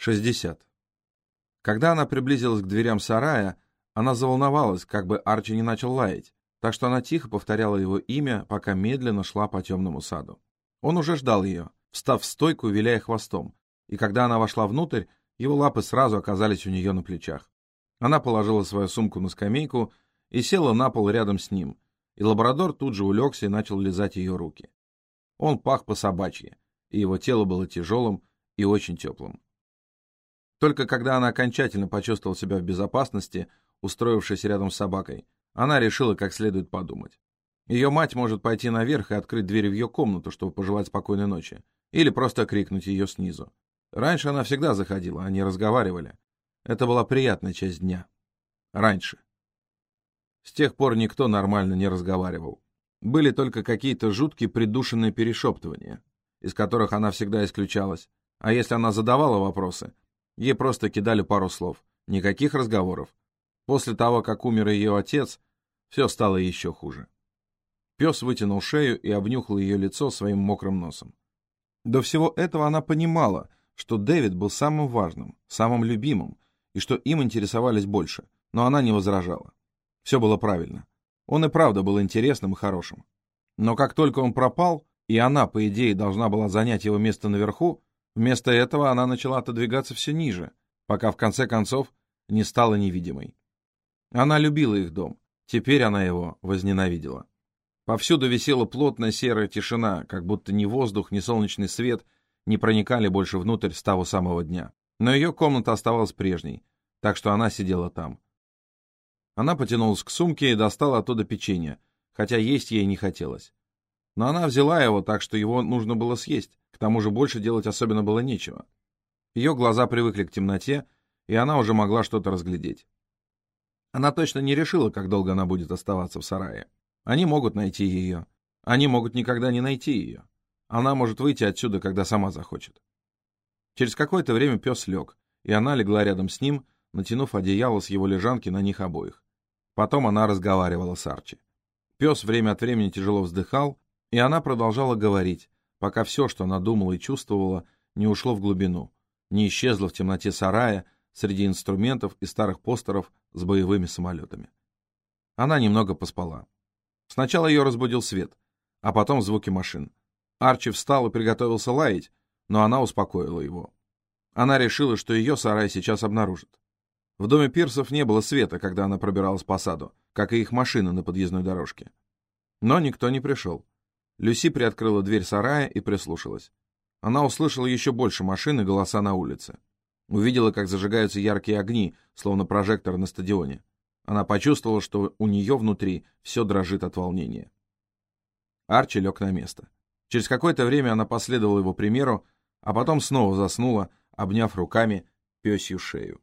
60. Когда она приблизилась к дверям сарая, она заволновалась, как бы Арчи не начал лаять, так что она тихо повторяла его имя, пока медленно шла по темному саду. Он уже ждал ее, встав в стойку, виляя хвостом, и когда она вошла внутрь, его лапы сразу оказались у нее на плечах. Она положила свою сумку на скамейку и села на пол рядом с ним, и лабрадор тут же улегся и начал лизать ее руки. Он пах по собачьи, и его тело было тяжелым и очень теплым. Только когда она окончательно почувствовала себя в безопасности, устроившись рядом с собакой, она решила как следует подумать. Ее мать может пойти наверх и открыть дверь в ее комнату, чтобы пожелать спокойной ночи, или просто крикнуть ее снизу. Раньше она всегда заходила, они разговаривали. Это была приятная часть дня. Раньше. С тех пор никто нормально не разговаривал. Были только какие-то жуткие придушенные перешептывания, из которых она всегда исключалась. А если она задавала вопросы, Ей просто кидали пару слов. Никаких разговоров. После того, как умер ее отец, все стало еще хуже. Пес вытянул шею и обнюхал ее лицо своим мокрым носом. До всего этого она понимала, что Дэвид был самым важным, самым любимым, и что им интересовались больше, но она не возражала. Все было правильно. Он и правда был интересным и хорошим. Но как только он пропал, и она, по идее, должна была занять его место наверху, Вместо этого она начала отодвигаться все ниже, пока в конце концов не стала невидимой. Она любила их дом, теперь она его возненавидела. Повсюду висела плотная серая тишина, как будто ни воздух, ни солнечный свет не проникали больше внутрь с того самого дня. Но ее комната оставалась прежней, так что она сидела там. Она потянулась к сумке и достала оттуда печенье, хотя есть ей не хотелось. Но она взяла его так, что его нужно было съесть, к тому же больше делать особенно было нечего. Ее глаза привыкли к темноте, и она уже могла что-то разглядеть. Она точно не решила, как долго она будет оставаться в сарае. Они могут найти ее. Они могут никогда не найти ее. Она может выйти отсюда, когда сама захочет. Через какое-то время пес лег, и она легла рядом с ним, натянув одеяло с его лежанки на них обоих. Потом она разговаривала с Арчи. Пес время от времени тяжело вздыхал, и она продолжала говорить, пока все, что она думала и чувствовала, не ушло в глубину, не исчезло в темноте сарая среди инструментов и старых постеров с боевыми самолетами. Она немного поспала. Сначала ее разбудил свет, а потом звуки машин. Арчи встал и приготовился лаять, но она успокоила его. Она решила, что ее сарай сейчас обнаружат. В доме Пирсов не было света, когда она пробиралась по саду, как и их машины на подъездной дорожке. Но никто не пришел. Люси приоткрыла дверь сарая и прислушалась. Она услышала еще больше машин и голоса на улице. Увидела, как зажигаются яркие огни, словно прожектор на стадионе. Она почувствовала, что у нее внутри все дрожит от волнения. Арчи лег на место. Через какое-то время она последовала его примеру, а потом снова заснула, обняв руками пёсью шею.